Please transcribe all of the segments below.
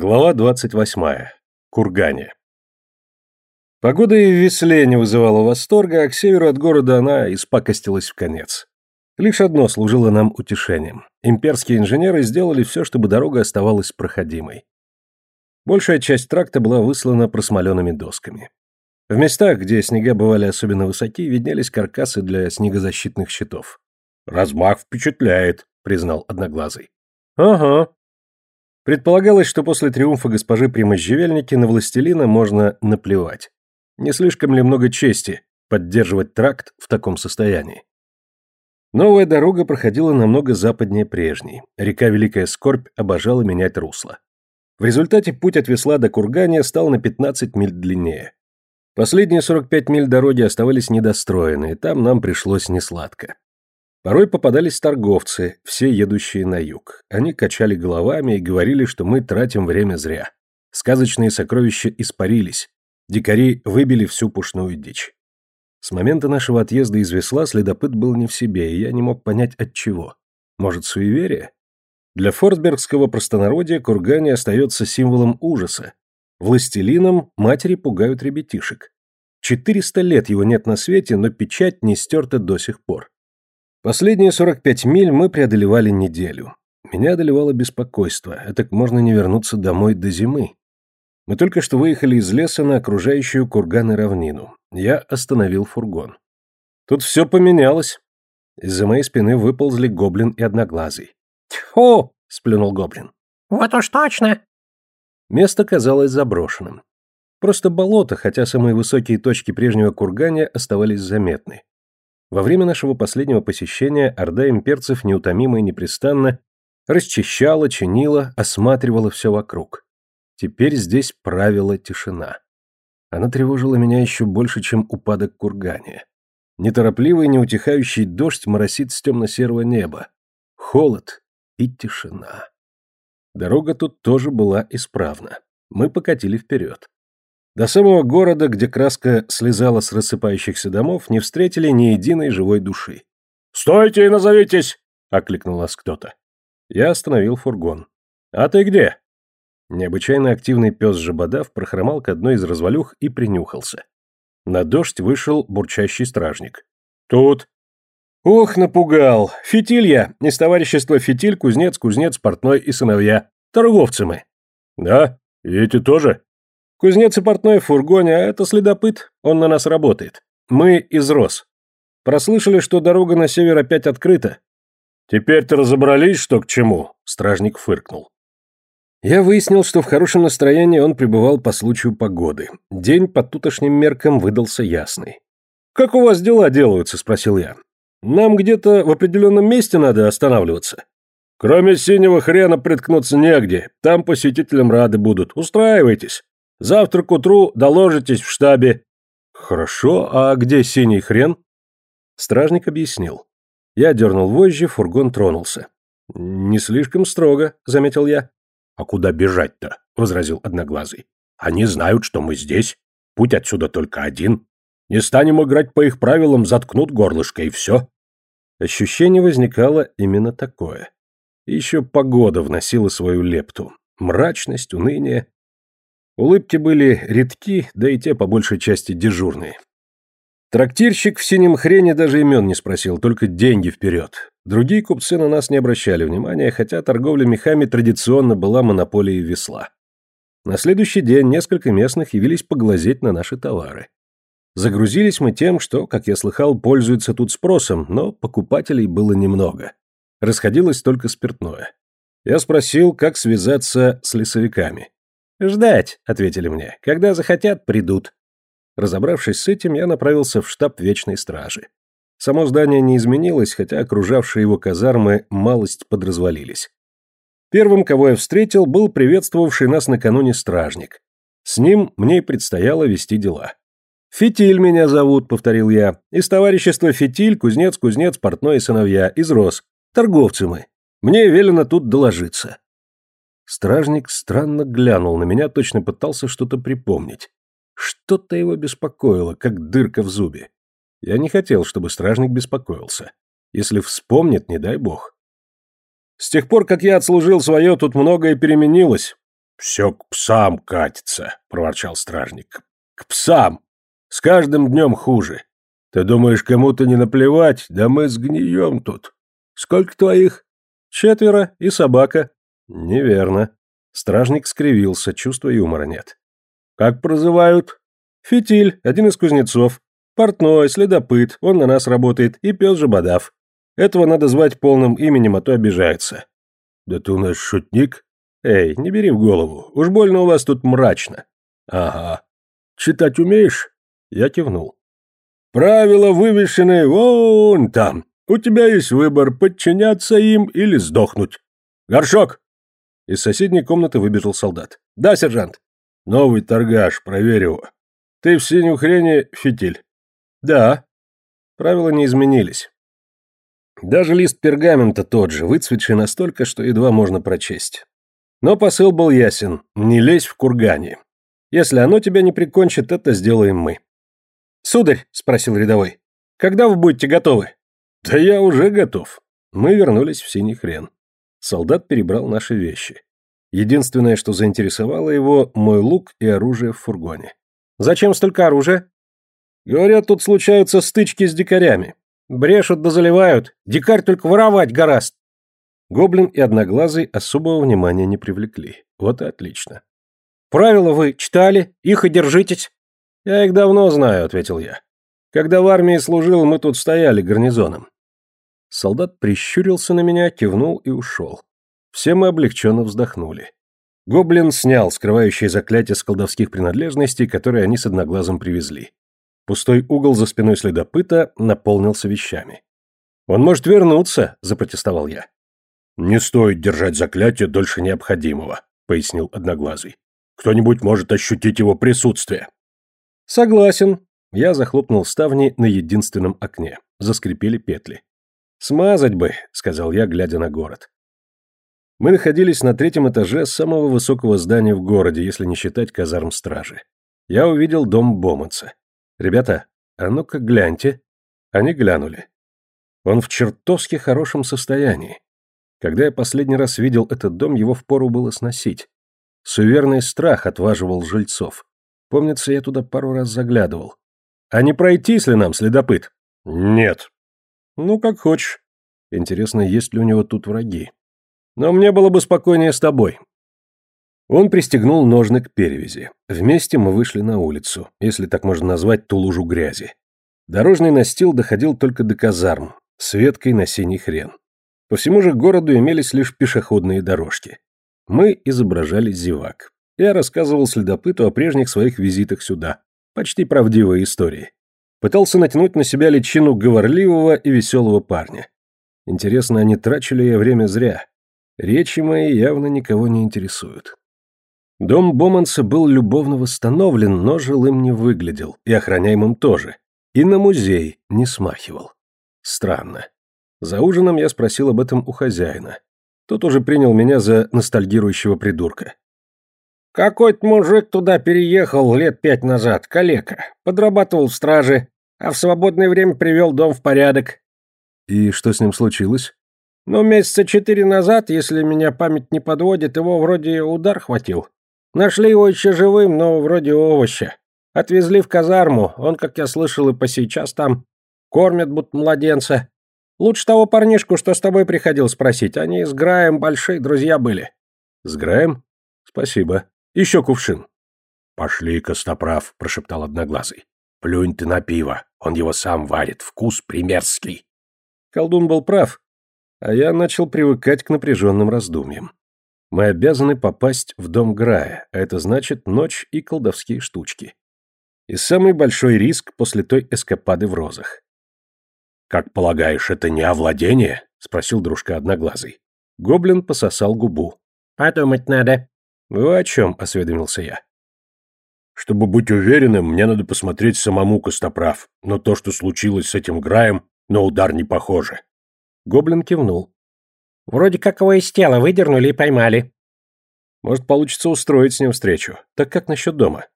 Глава 28. Кургане. Погода и в Весле не вызывала восторга, а к северу от города она испакостилась в конец. Лишь одно служило нам утешением. Имперские инженеры сделали все, чтобы дорога оставалась проходимой. Большая часть тракта была выслана просмоленными досками. В местах, где снега бывали особенно высоки, виднелись каркасы для снегозащитных щитов. «Размах впечатляет», — признал Одноглазый. «Ага», Предполагалось, что после триумфа госпожи при можжевельнике на властелина можно наплевать. Не слишком ли много чести поддерживать тракт в таком состоянии? Новая дорога проходила намного западнее прежней. Река Великая Скорбь обожала менять русло. В результате путь от Весла до Кургания стал на 15 миль длиннее. Последние 45 миль дороги оставались недостроены, и там нам пришлось несладко. Порой попадались торговцы, все едущие на юг. Они качали головами и говорили, что мы тратим время зря. Сказочные сокровища испарились. Дикари выбили всю пушную дичь. С момента нашего отъезда из Весла следопыт был не в себе, и я не мог понять от чего. Может, суеверие? Для фортбергского простонародья кургане остается символом ужаса. Властелином матери пугают ребятишек. Четыреста лет его нет на свете, но печать не стерта до сих пор. Последние 45 миль мы преодолевали неделю. Меня одолевало беспокойство, это можно не вернуться домой до зимы. Мы только что выехали из леса на окружающую курган и равнину. Я остановил фургон. Тут все поменялось. Из-за моей спины выползли гоблин и одноглазый. «Тьфу!» — сплюнул гоблин. «Вот уж точно!» Место казалось заброшенным. Просто болото, хотя самые высокие точки прежнего кургана оставались заметны. Во время нашего последнего посещения орда имперцев неутомимо и непрестанно расчищала, чинила, осматривала все вокруг. Теперь здесь правила тишина. Она тревожила меня еще больше, чем упадок кургания. Неторопливый, неутихающий дождь моросит с темно-серого неба. Холод и тишина. Дорога тут тоже была исправна. Мы покатили вперед. До самого города, где краска слезала с рассыпающихся домов, не встретили ни единой живой души. «Стойте и назовитесь!» — окликнул нас кто-то. Я остановил фургон. «А ты где?» Необычайно активный пес Жабодав прохромал к одной из развалюх и принюхался. На дождь вышел бурчащий стражник. «Тут». «Ох, напугал! Фитиль я! Из товарищества Фитиль, кузнец, кузнец, портной и сыновья. Торговцы мы». «Да? И эти тоже?» Кузнец и портной в фургоне, а это следопыт, он на нас работает. Мы из Рос. Прослышали, что дорога на север опять открыта. Теперь-то разобрались, что к чему, стражник фыркнул. Я выяснил, что в хорошем настроении он пребывал по случаю погоды. День по тутошним меркам выдался ясный. «Как у вас дела делаются?» – спросил я. «Нам где-то в определенном месте надо останавливаться». «Кроме синего хрена приткнуться негде. Там посетителям рады будут. Устраивайтесь. Завтра к утру доложитесь в штабе». «Хорошо, а где синий хрен?» Стражник объяснил. Я дернул вожжи, фургон тронулся. «Не слишком строго», — заметил я. «А куда бежать-то?» — возразил Одноглазый. «Они знают, что мы здесь. Путь отсюда только один. Не станем играть по их правилам, заткнут горлышко и все». Ощущение возникало именно такое. еще погода вносила свою лепту. Мрачность, уныние. Улыбки были редки, да и те по большей части дежурные. Трактирщик в синем хрене даже имен не спросил, только деньги вперед. Другие купцы на нас не обращали внимания, хотя торговля мехами традиционно была монополией весла. На следующий день несколько местных явились поглазеть на наши товары. Загрузились мы тем, что, как я слыхал, пользуется тут спросом, но покупателей было немного. Расходилось только спиртное. Я спросил, как связаться с лесовиками. «Ждать», — ответили мне. «Когда захотят, придут». Разобравшись с этим, я направился в штаб Вечной Стражи. Само здание не изменилось, хотя окружавшие его казармы малость подразвалились. Первым, кого я встретил, был приветствовавший нас накануне стражник. С ним мне и предстояло вести дела. «Фитиль меня зовут», — повторил я. «Из товарищества Фитиль, кузнец, кузнец, портной и сыновья. Из Рос. Торговцы мы. Мне велено тут доложиться». Стражник странно глянул на меня, точно пытался что-то припомнить. Что-то его беспокоило, как дырка в зубе. Я не хотел, чтобы стражник беспокоился. Если вспомнит, не дай бог. С тех пор, как я отслужил свое, тут многое переменилось. Все к псам катится, проворчал стражник. К псам! С каждым днем хуже. Ты думаешь, кому-то не наплевать? Да мы сгнием тут. Сколько твоих? Четверо и собака. Неверно. Стражник скривился, чувства юмора нет. Как прозывают? Фитиль, один из кузнецов. Портной, следопыт, он на нас работает, и пес Жабодав. Этого надо звать полным именем, а то обижается. Да ты у нас шутник? Эй, не бери в голову, уж больно у вас тут мрачно. Ага. Читать умеешь? Я кивнул. Правила вывешены вон там. У тебя есть выбор, подчиняться им или сдохнуть. Горшок! Из соседней комнаты выбежал солдат. Да, сержант. Новый торгаш, проверь его. Ты в синем хрене фитиль. Да. Правила не изменились. Даже лист пергамента тот же, выцветший настолько, что едва можно прочесть. Но посыл был ясен. Не лезь в кургане. Если оно тебя не прикончит, это сделаем мы. «Сударь», — спросил рядовой, — «когда вы будете готовы?» «Да я уже готов». Мы вернулись в синий хрен. Солдат перебрал наши вещи. Единственное, что заинтересовало его, мой лук и оружие в фургоне. «Зачем столько оружия?» «Говорят, тут случаются стычки с дикарями. Брешут да заливают. Дикарь только воровать гораст». Гоблин и Одноглазый особого внимания не привлекли. Вот и отлично. «Правила вы читали? Их и держитесь?» «Я их давно знаю», — ответил я. «Когда в армии служил, мы тут стояли гарнизоном». Солдат прищурился на меня, кивнул и ушел. Все мы облегченно вздохнули. Гоблин снял скрывающее заклятие с колдовских принадлежностей, которые они с одноглазом привезли. Пустой угол за спиной следопыта наполнился вещами. «Он может вернуться», — запротестовал я. «Не стоит держать заклятие дольше необходимого», — пояснил Одноглазый. «Кто-нибудь может ощутить его присутствие». «Согласен». Я захлопнул ставни на единственном окне. Заскрипели петли. «Смазать бы», — сказал я, глядя на город. Мы находились на третьем этаже самого высокого здания в городе, если не считать казарм стражи. Я увидел дом Боманца. «Ребята, а ну-ка гляньте». Они глянули. Он в чертовски хорошем состоянии. Когда я последний раз видел этот дом, его впору было сносить. Суверный страх отваживал жильцов. Помнится, я туда пару раз заглядывал. А не пройтись ли нам, следопыт? Нет. Ну, как хочешь. Интересно, есть ли у него тут враги. Но мне было бы спокойнее с тобой. Он пристегнул ножны к перевязи. Вместе мы вышли на улицу, если так можно назвать ту лужу грязи. Дорожный настил доходил только до казарм, с веткой на синий хрен. По всему же городу имелись лишь пешеходные дорожки. Мы изображали зевак. Я рассказывал следопыту о прежних своих визитах сюда. Почти правдивые истории. Пытался натянуть на себя личину говорливого и веселого парня. Интересно, они трачили я время зря. Речи мои явно никого не интересуют. Дом Боманса был любовно восстановлен, но жилым не выглядел, и охраняемым тоже. И на музей не смахивал. Странно. За ужином я спросил об этом у хозяина. Тот уже принял меня за ностальгирующего придурка. Какой-то мужик туда переехал лет пять назад, калека. Подрабатывал в страже, а в свободное время привел дом в порядок. И что с ним случилось? Ну, месяца четыре назад, если меня память не подводит, его вроде удар хватил. Нашли его еще живым, но вроде овоща. Отвезли в казарму, он, как я слышал, и по сейчас там. Кормят, будто младенца. Лучше того парнишку, что с тобой приходил спросить. Они с Граем большие друзья были. С Граем? Спасибо. Еще кувшин. Пошли, Костоправ, прошептал Одноглазый. Плюнь ты на пиво, он его сам варит, вкус примерский. Колдун был прав, а я начал привыкать к напряженным раздумьям. Мы обязаны попасть в дом Грая, а это значит ночь и колдовские штучки. И самый большой риск после той эскапады в розах. «Как полагаешь, это не овладение?» — спросил дружка Одноглазый. Гоблин пососал губу. «Подумать надо». «Вы о чем?» — осведомился я. «Чтобы быть уверенным, мне надо посмотреть самому Костоправ, но то, что случилось с этим Граем, на удар не похоже». Гоблин кивнул. «Вроде как его из тела выдернули и поймали». «Может, получится устроить с ним встречу. Так как насчет дома?»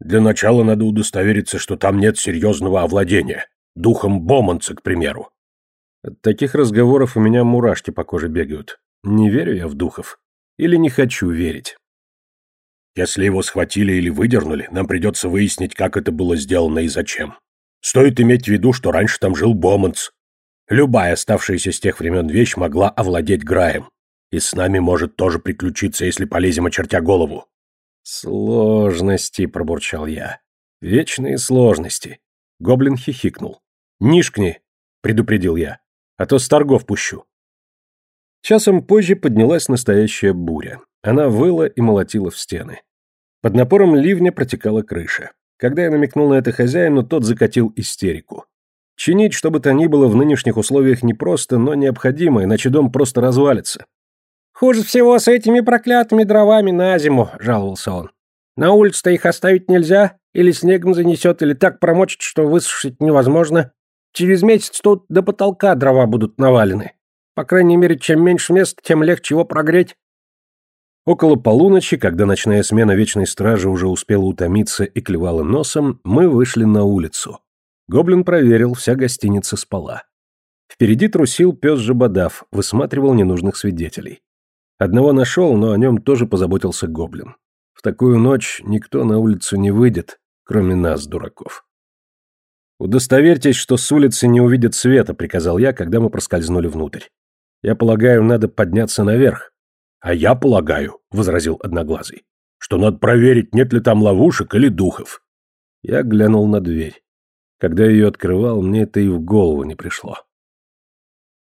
«Для начала надо удостовериться, что там нет серьезного овладения. Духом Боманца, к примеру». От таких разговоров у меня мурашки по коже бегают. Не верю я в духов. Или не хочу верить. Если его схватили или выдернули, нам придется выяснить, как это было сделано и зачем. Стоит иметь в виду, что раньше там жил Боманс. Любая оставшаяся с тех времен вещь могла овладеть Граем. И с нами может тоже приключиться, если полезем, очертя голову. «Сложности», — пробурчал я. «Вечные сложности». Гоблин хихикнул. «Нишкни», — предупредил я, — «а то с торгов пущу». Часом позже поднялась настоящая буря. Она выла и молотила в стены. Под напором ливня протекала крыша. Когда я намекнул на это хозяину, тот закатил истерику. Чинить что бы то ни было в нынешних условиях непросто, но необходимо, иначе дом просто развалится. «Хуже всего с этими проклятыми дровами на зиму», — жаловался он. «На улице-то их оставить нельзя, или снегом занесет, или так промочит, что высушить невозможно. Через месяц тут до потолка дрова будут навалены. По крайней мере, чем меньше места, тем легче его прогреть». Около полуночи, когда ночная смена Вечной Стражи уже успела утомиться и клевала носом, мы вышли на улицу. Гоблин проверил, вся гостиница спала. Впереди трусил пес Жабодав, высматривал ненужных свидетелей. Одного нашел, но о нем тоже позаботился гоблин. В такую ночь никто на улицу не выйдет, кроме нас, дураков. «Удостоверьтесь, что с улицы не увидят света», — приказал я, когда мы проскользнули внутрь. «Я полагаю, надо подняться наверх». «А я полагаю», — возразил Одноглазый, «что надо проверить, нет ли там ловушек или духов». Я глянул на дверь. Когда ее открывал, мне это и в голову не пришло.